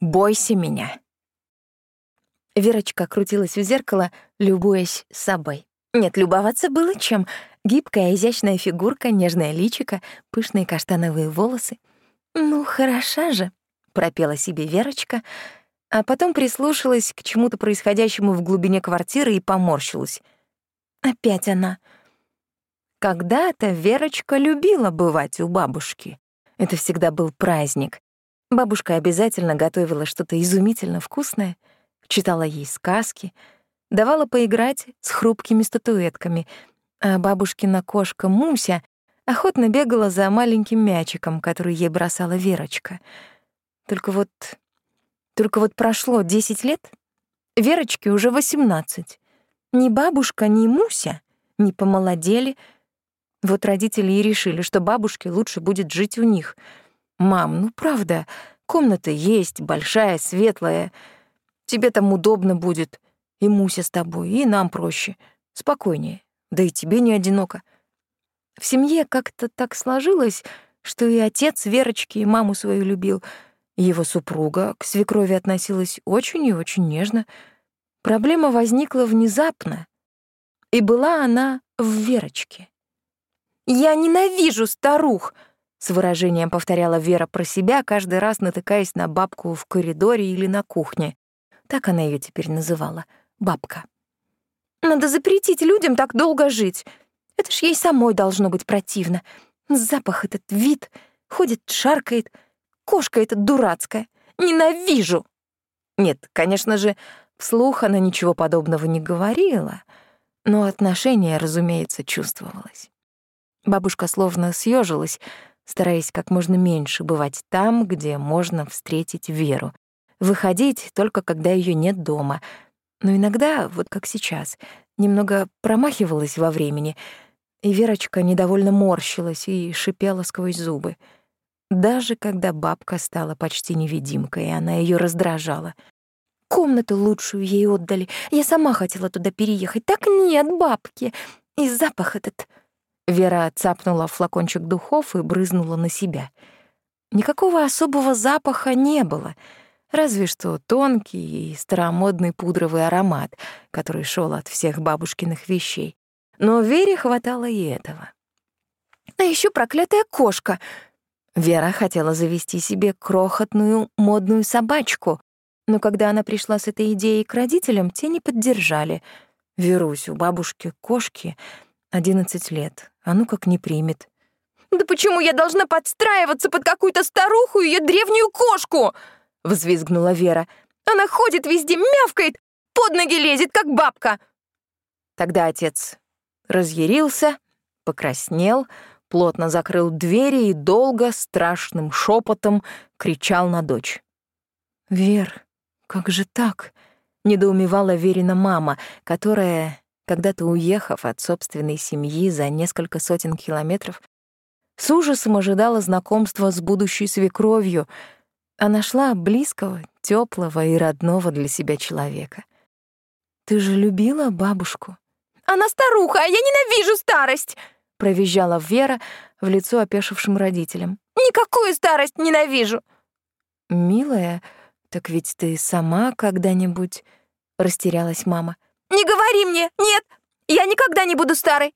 бойся меня». Верочка крутилась в зеркало, любуясь собой. Нет, любоваться было чем. Гибкая, изящная фигурка, нежное личико, пышные каштановые волосы. «Ну, хороша же», — пропела себе Верочка, а потом прислушалась к чему-то происходящему в глубине квартиры и поморщилась. Опять она. Когда-то Верочка любила бывать у бабушки. Это всегда был праздник. Бабушка обязательно готовила что-то изумительно вкусное, читала ей сказки, давала поиграть с хрупкими статуэтками, а бабушкина кошка Муся охотно бегала за маленьким мячиком, который ей бросала Верочка. Только вот... Только вот прошло 10 лет, Верочке уже 18. Ни бабушка, ни Муся не помолодели — вот родители и решили, что бабушке лучше будет жить у них. «Мам, ну правда, комната есть, большая, светлая. Тебе там удобно будет. И Муся с тобой, и нам проще. Спокойнее. Да и тебе не одиноко». В семье как-то так сложилось, что и отец Верочки и маму свою любил, его супруга к свекрови относилась очень и очень нежно. Проблема возникла внезапно, и была она в Верочке. «Я ненавижу старух!» — с выражением повторяла Вера про себя, каждый раз натыкаясь на бабку в коридоре или на кухне. Так она ее теперь называла — бабка. «Надо запретить людям так долго жить. Это ж ей самой должно быть противно. Запах этот, вид, ходит, шаркает. Кошка эта дурацкая. Ненавижу!» Нет, конечно же, вслух она ничего подобного не говорила, но отношение, разумеется, чувствовалось. Бабушка словно съежилась, стараясь как можно меньше бывать там, где можно встретить Веру. Выходить только когда ее нет дома. Но иногда, вот как сейчас, немного промахивалась во времени, и Верочка недовольно морщилась и шипела сквозь зубы. Даже когда бабка стала почти невидимкой, она ее раздражала. «Комнату лучшую ей отдали. Я сама хотела туда переехать. Так нет, бабки. И запах этот...» Вера цапнула флакончик духов и брызнула на себя. Никакого особого запаха не было, разве что тонкий и старомодный пудровый аромат, который шел от всех бабушкиных вещей. Но Вере хватало и этого. А еще проклятая кошка. Вера хотела завести себе крохотную модную собачку, но когда она пришла с этой идеей к родителям, те не поддержали. Верусь, у бабушки кошки — Одиннадцать лет. А ну как не примет. «Да почему я должна подстраиваться под какую-то старуху и ее древнюю кошку?» — взвизгнула Вера. «Она ходит везде, мявкает, под ноги лезет, как бабка!» Тогда отец разъярился, покраснел, плотно закрыл двери и долго, страшным шепотом кричал на дочь. «Вер, как же так?» — недоумевала Верина мама, которая когда-то уехав от собственной семьи за несколько сотен километров, с ужасом ожидала знакомства с будущей свекровью, а нашла близкого, теплого и родного для себя человека. «Ты же любила бабушку?» «Она старуха, а я ненавижу старость!» — провизжала Вера в лицо опешившим родителям. «Никакую старость ненавижу!» «Милая, так ведь ты сама когда-нибудь...» — растерялась мама. Не говори мне! Нет! Я никогда не буду старой!»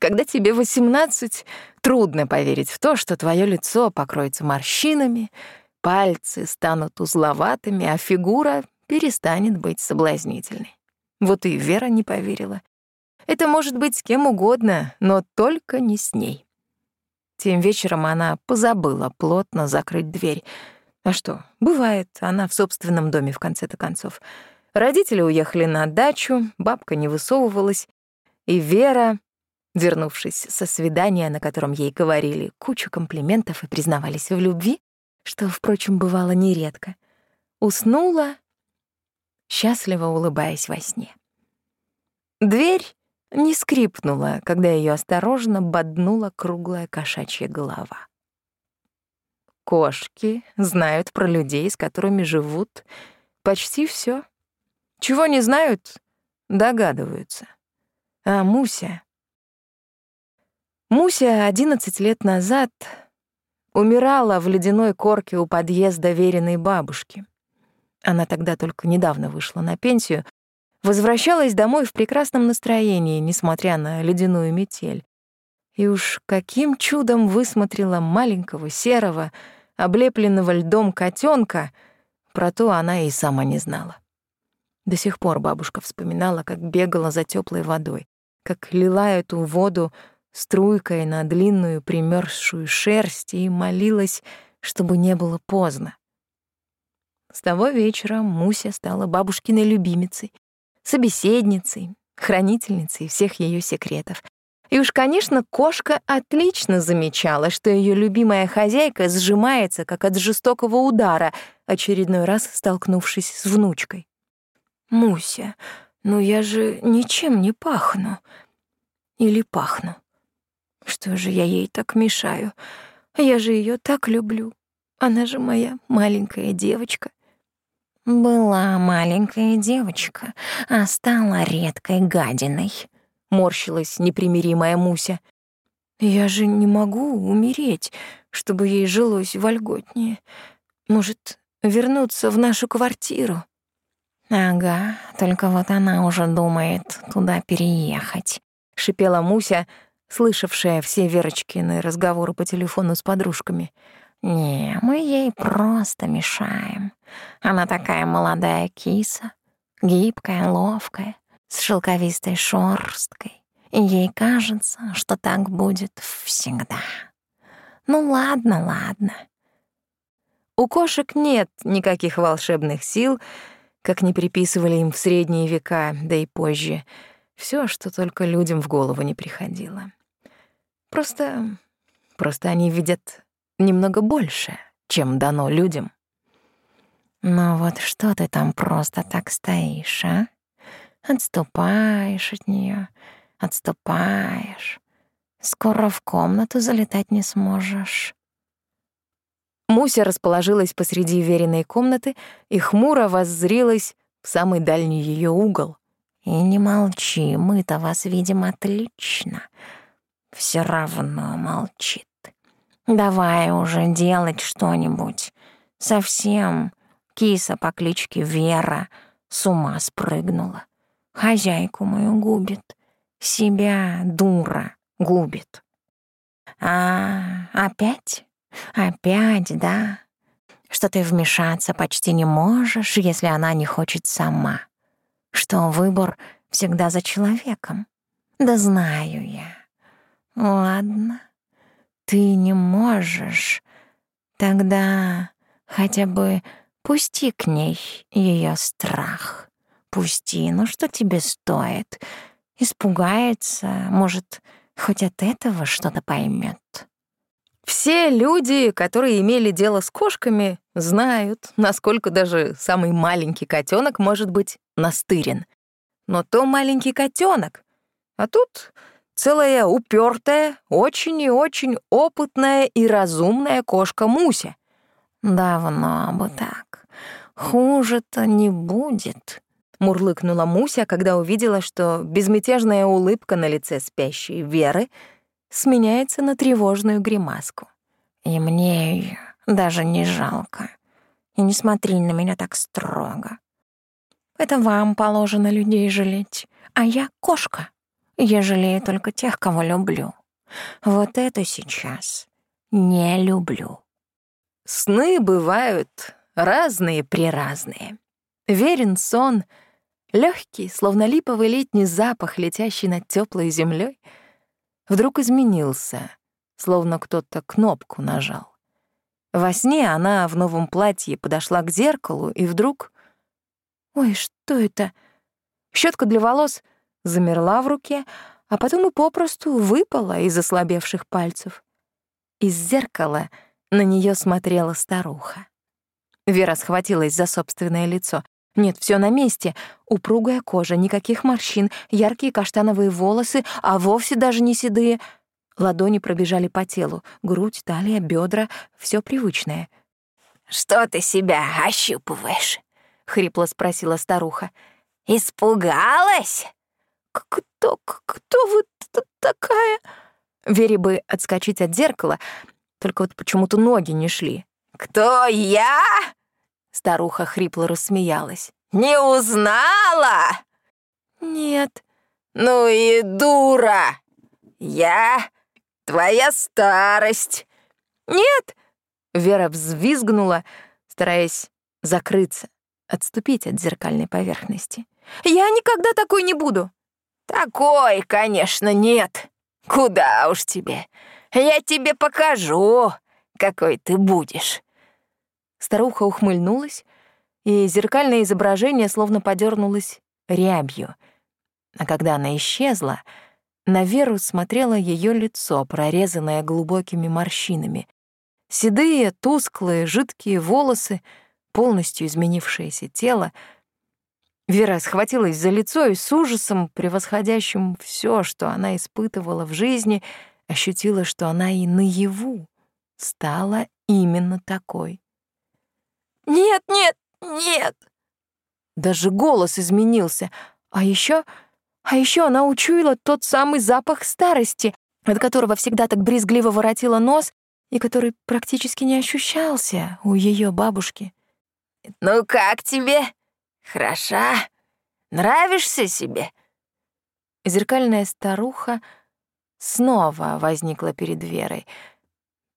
Когда тебе 18, трудно поверить в то, что твое лицо покроется морщинами, пальцы станут узловатыми, а фигура перестанет быть соблазнительной. Вот и Вера не поверила. Это может быть с кем угодно, но только не с ней. Тем вечером она позабыла плотно закрыть дверь. А что, бывает, она в собственном доме в конце-то концов — Родители уехали на дачу, бабка не высовывалась, и Вера, вернувшись со свидания, на котором ей говорили кучу комплиментов и признавались в любви, что, впрочем, бывало нередко, уснула, счастливо улыбаясь во сне. Дверь не скрипнула, когда ее осторожно боднула круглая кошачья голова. Кошки знают про людей, с которыми живут, почти все. Чего не знают, догадываются. А Муся... Муся 11 лет назад умирала в ледяной корке у подъезда веренной бабушки. Она тогда только недавно вышла на пенсию, возвращалась домой в прекрасном настроении, несмотря на ледяную метель. И уж каким чудом высмотрела маленького серого, облепленного льдом котенка, про то она и сама не знала. До сих пор бабушка вспоминала, как бегала за теплой водой, как лила эту воду струйкой на длинную примерзшую шерсть и молилась, чтобы не было поздно. С того вечера Муся стала бабушкиной любимицей, собеседницей, хранительницей всех ее секретов. И уж, конечно, кошка отлично замечала, что ее любимая хозяйка сжимается, как от жестокого удара, очередной раз столкнувшись с внучкой. «Муся, ну я же ничем не пахну. Или пахну? Что же я ей так мешаю? Я же ее так люблю. Она же моя маленькая девочка. Была маленькая девочка, а стала редкой гадиной. Морщилась непримиримая Муся. Я же не могу умереть, чтобы ей жилось вольготнее. Может, вернуться в нашу квартиру? Ага, только вот она уже думает туда переехать. Шипела Муся, слышавшая все Верочкины разговоры по телефону с подружками — не, мы ей просто мешаем. Она такая молодая киса, гибкая, ловкая, с шелковистой шорсткой. Ей кажется, что так будет всегда. Ну ладно, ладно. У кошек нет никаких волшебных сил, как не приписывали им в средние века, да и позже. Все, что только людям в голову не приходило. Просто... просто они видят немного больше, чем дано людям. Но вот что ты там просто так стоишь, а? Отступаешь от нее, отступаешь. Скоро в комнату залетать не сможешь. Муся расположилась посреди веренной комнаты и хмуро воззрилась в самый дальний ее угол. И не молчи, мы-то вас видим отлично. Все равно молчит. Давай уже делать что-нибудь. Совсем киса по кличке Вера с ума спрыгнула. Хозяйку мою губит. Себя, дура, губит. А опять? Опять, да? Что ты вмешаться почти не можешь, если она не хочет сама. Что выбор всегда за человеком. Да знаю я. Ладно. Ты не можешь. Тогда хотя бы пусти к ней ее страх. Пусти, ну что тебе стоит? Испугается, может, хоть от этого что-то поймет. Все люди, которые имели дело с кошками, знают, насколько даже самый маленький котенок может быть настырен. Но то маленький котенок, а тут целая упертая, очень и очень опытная и разумная кошка Муся. «Давно бы так. Хуже-то не будет», — мурлыкнула Муся, когда увидела, что безмятежная улыбка на лице спящей Веры сменяется на тревожную гримаску. «И мне её даже не жалко. И не смотри на меня так строго. Это вам положено людей жалеть, а я кошка». Я жалею только тех, кого люблю. Вот это сейчас не люблю. Сны бывают разные-преразные. Верен сон, легкий, словно липовый летний запах, летящий над теплой землей, вдруг изменился, словно кто-то кнопку нажал. Во сне она в новом платье подошла к зеркалу и вдруг... Ой, что это? Щетка для волос замерла в руке, а потом и попросту выпала из ослабевших пальцев. Из зеркала на нее смотрела старуха. Вера схватилась за собственное лицо. Нет, все на месте. Упругая кожа, никаких морщин, яркие каштановые волосы, а вовсе даже не седые. Ладони пробежали по телу, грудь, талия, бедра, все привычное. «Что ты себя ощупываешь?» — хрипло спросила старуха. «Испугалась?» «Кто, кто вы такая?» Вере бы отскочить от зеркала, только вот почему-то ноги не шли. «Кто я?» Старуха хрипло рассмеялась. «Не узнала?» «Нет». «Ну и дура! Я твоя старость!» «Нет!» Вера взвизгнула, стараясь закрыться, отступить от зеркальной поверхности. «Я никогда такой не буду!» «Такой, конечно, нет! Куда уж тебе! Я тебе покажу, какой ты будешь!» Старуха ухмыльнулась, и зеркальное изображение словно подернулось рябью. А когда она исчезла, на Веру смотрело ее лицо, прорезанное глубокими морщинами. Седые, тусклые, жидкие волосы, полностью изменившееся тело. Вера схватилась за лицо и с ужасом, превосходящим все, что она испытывала в жизни, ощутила, что она и наяву стала именно такой. «Нет, нет, нет!» Даже голос изменился. А еще, а еще она учуяла тот самый запах старости, от которого всегда так брезгливо воротила нос и который практически не ощущался у ее бабушки. «Ну как тебе? Хороша? Нравишься себе?» Зеркальная старуха снова возникла перед Верой.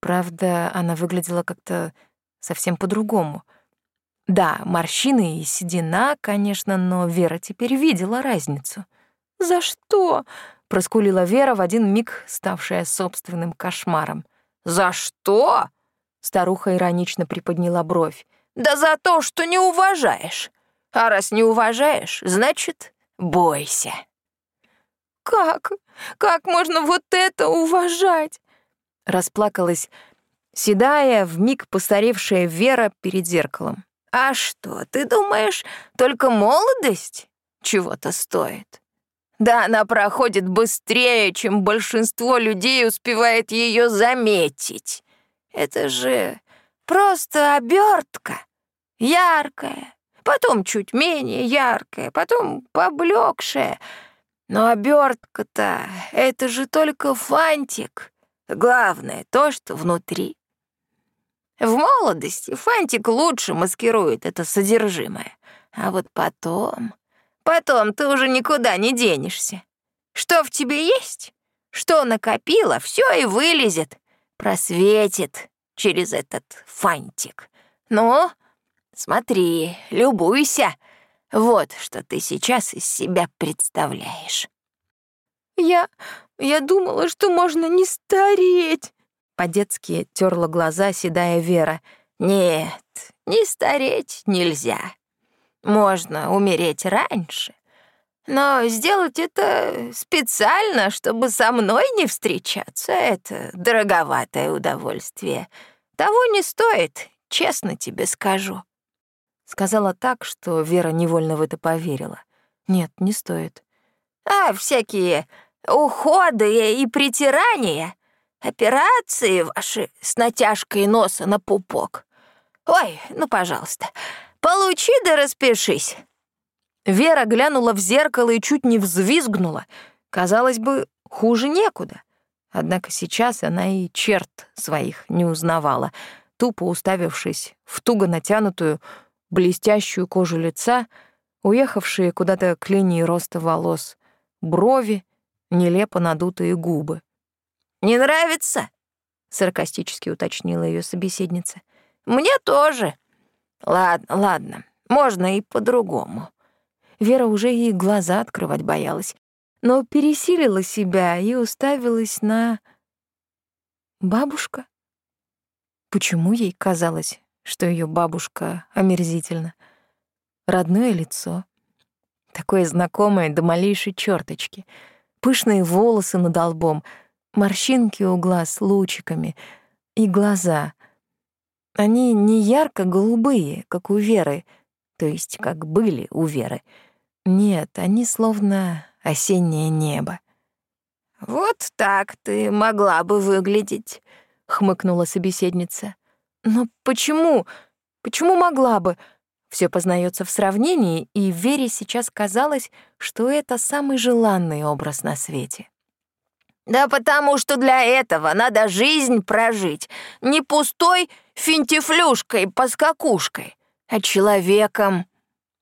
Правда, она выглядела как-то совсем по-другому — да, морщины и седина, конечно, но Вера теперь видела разницу. «За что?» — проскулила Вера в один миг, ставшая собственным кошмаром. «За что?» — старуха иронично приподняла бровь. «Да за то, что не уважаешь. А раз не уважаешь, значит, бойся». «Как? Как можно вот это уважать?» Расплакалась седая, вмиг постаревшая Вера перед зеркалом. А что, ты думаешь, только молодость чего-то стоит? Да она проходит быстрее, чем большинство людей успевает ее заметить. Это же просто обертка, яркая, потом чуть менее яркая, потом поблекшая. Но обертка-то — это же только фантик. Главное — то, что внутри. В молодости фантик лучше маскирует это содержимое. А вот потом... Потом ты уже никуда не денешься. Что в тебе есть, что накопила, все и вылезет, просветит через этот фантик. Ну, смотри, любуйся. Вот что ты сейчас из себя представляешь. Я... я думала, что можно не стареть. По-детски терла глаза седая Вера. «Нет, не стареть нельзя. Можно умереть раньше, но сделать это специально, чтобы со мной не встречаться, это дороговатое удовольствие. Того не стоит, честно тебе скажу». Сказала так, что Вера невольно в это поверила. «Нет, не стоит». «А всякие уходы и притирания Операции ваши с натяжкой носа на пупок. Ой, ну, пожалуйста, получи да распишись». Вера глянула в зеркало и чуть не взвизгнула. Казалось бы, хуже некуда. Однако сейчас она и черт своих не узнавала, тупо уставившись в туго натянутую, блестящую кожу лица, уехавшие куда-то к линии роста волос, брови, нелепо надутые губы. «Не нравится?» — саркастически уточнила ее собеседница. «Мне тоже. Ладно, ладно, можно и по-другому». Вера уже и глаза открывать боялась, но пересилила себя и уставилась на... Бабушка? Почему ей казалось, что ее бабушка омерзительна? Родное лицо, такое знакомое до малейшей черточки, пышные волосы над лбом — морщинки у глаз лучиками и глаза. Они не ярко-голубые, как у Веры, то есть как были у Веры. Нет, они словно осеннее небо. «Вот так ты могла бы выглядеть», — хмыкнула собеседница. «Но почему? Почему могла бы?» Все познается в сравнении, и Вере сейчас казалось, что это самый желанный образ на свете. Да потому что для этого надо жизнь прожить. Не пустой финтифлюшкой-поскакушкой, а человеком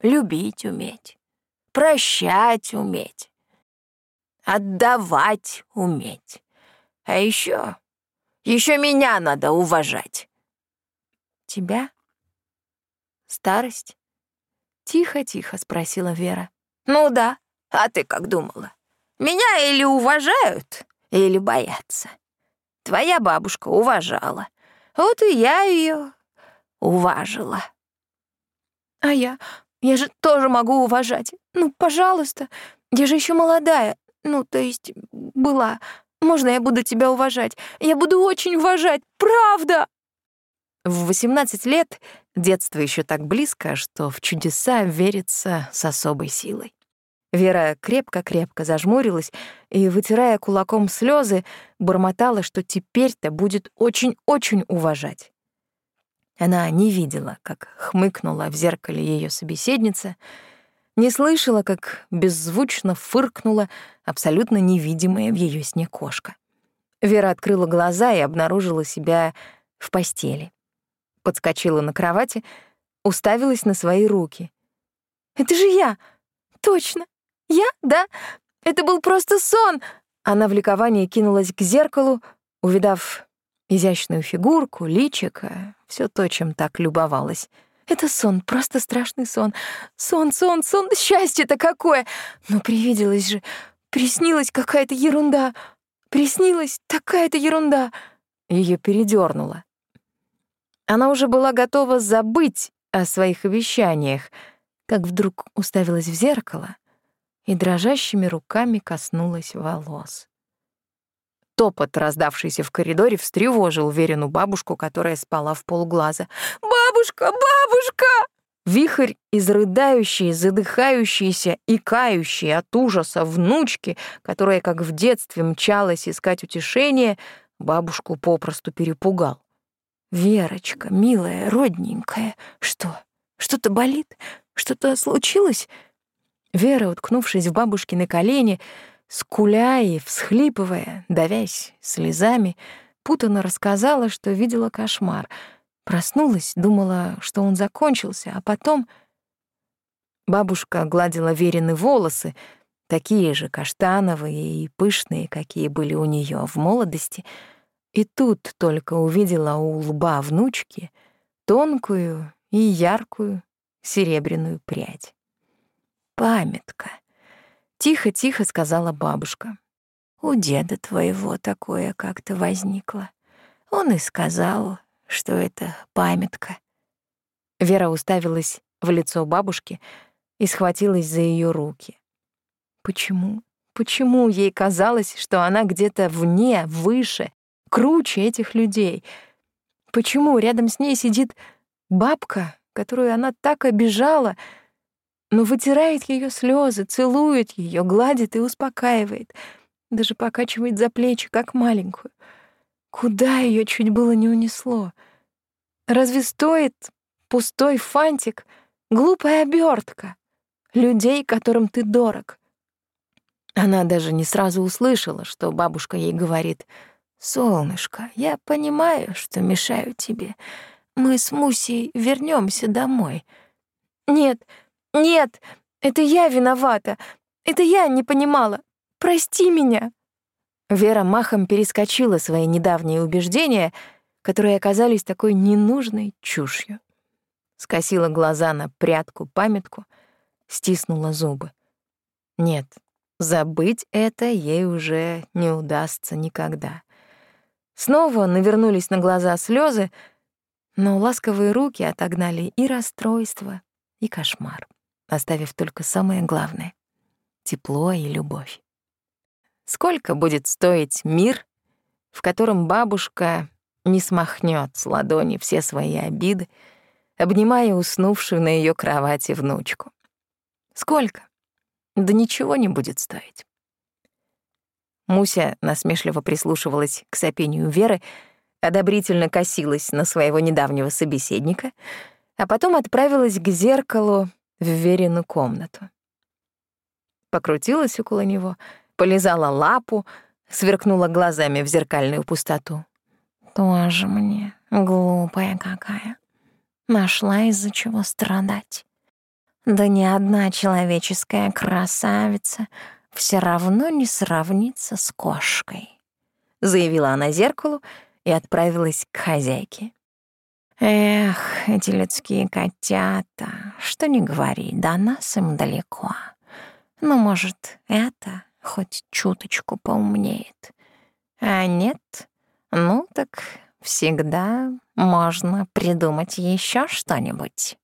любить уметь, прощать уметь, отдавать уметь. А еще, еще меня надо уважать. Тебя? Старость? Тихо-тихо спросила Вера. Ну да, а ты как думала? Меня или уважают, или боятся. Твоя бабушка уважала. Вот и я ее уважила. А я? Я же тоже могу уважать. Ну, пожалуйста. Я же еще молодая. Ну, то есть была. Можно я буду тебя уважать? Я буду очень уважать. Правда!» В 18 лет детство еще так близко, что в чудеса верится с особой силой. Вера крепко-крепко зажмурилась и, вытирая кулаком слезы, бормотала, что теперь-то будет очень-очень уважать. Она не видела, как хмыкнула в зеркале ее собеседница, не слышала, как беззвучно фыркнула абсолютно невидимая в ее сне кошка. Вера открыла глаза и обнаружила себя в постели. Подскочила на кровати, уставилась на свои руки. «Это же я! Точно! Я, да? Это был просто сон!» Она в ликовании кинулась к зеркалу, увидав изящную фигурку, личико, все то, чем так любовалась. Это сон, просто страшный сон. Сон, сон, сон, счастье-то какое! Но привиделось же, приснилась какая-то ерунда. Приснилась такая-то ерунда. Ее передернуло. Она уже была готова забыть о своих обещаниях, как вдруг уставилась в зеркало и дрожащими руками коснулась волос. Топот, раздавшийся в коридоре, встревожил Верину бабушку, которая спала в полглаза. «Бабушка! Бабушка!» Вихрь из рыдающей, задыхающейся и кающей от ужаса внучки, которая, как в детстве, мчалась искать утешение, бабушку попросту перепугал. «Верочка, милая, родненькая, что? Что-то болит? Что-то случилось?» Вера, уткнувшись в бабушкины колени, скуля и всхлипывая, давясь слезами, путано рассказала, что видела кошмар. Проснулась, думала, что он закончился, а потом... Бабушка гладила Верины волосы, такие же каштановые и пышные, какие были у нее в молодости, и тут только увидела у лба внучки тонкую и яркую серебряную прядь. Памятка — Тихо-тихо сказала бабушка. У деда твоего такое как-то возникло. Он и сказал, что это памятка. Вера уставилась в лицо бабушки и схватилась за ее руки. Почему? Почему ей казалось, что она где-то вне, выше, круче этих людей? Почему рядом с ней сидит бабка, которую она так обижала, но вытирает ее слезы, целует ее, гладит и успокаивает, даже покачивает за плечи, как маленькую. Куда ее чуть было не унесло? Разве стоит пустой фантик, глупая обертка людей, которым ты дорог? Она даже не сразу услышала, что бабушка ей говорит, «Солнышко, я понимаю, что мешаю тебе. Мы с Мусей вернемся домой». «Нет, «Нет, это я виновата. Это я не понимала. Прости меня». Вера махом перескочила свои недавние убеждения, которые оказались такой ненужной чушью. Скосила глаза на прятку-памятку, стиснула зубы. Нет, забыть это ей уже не удастся никогда. Снова навернулись на глаза слезы, но ласковые руки отогнали и расстройство, и кошмар оставив только самое главное — тепло и любовь. Сколько будет стоить мир, в котором бабушка не смахнет с ладони все свои обиды, обнимая уснувшую на ее кровати внучку? Сколько? Да ничего не будет стоить. Муся насмешливо прислушивалась к сопению Веры, одобрительно косилась на своего недавнего собеседника, а потом отправилась к зеркалу в Верину комнату. Покрутилась около него, полизала лапу, сверкнула глазами в зеркальную пустоту. Тоже мне глупая какая. Нашла из-за чего страдать. Да ни одна человеческая красавица все равно не сравнится с кошкой, заявила она зеркалу и отправилась к хозяйке. Эх, эти людские котята, что не говори, до нас им далеко. Ну, может, это хоть чуточку поумнеет. А нет, ну так всегда можно придумать еще что-нибудь.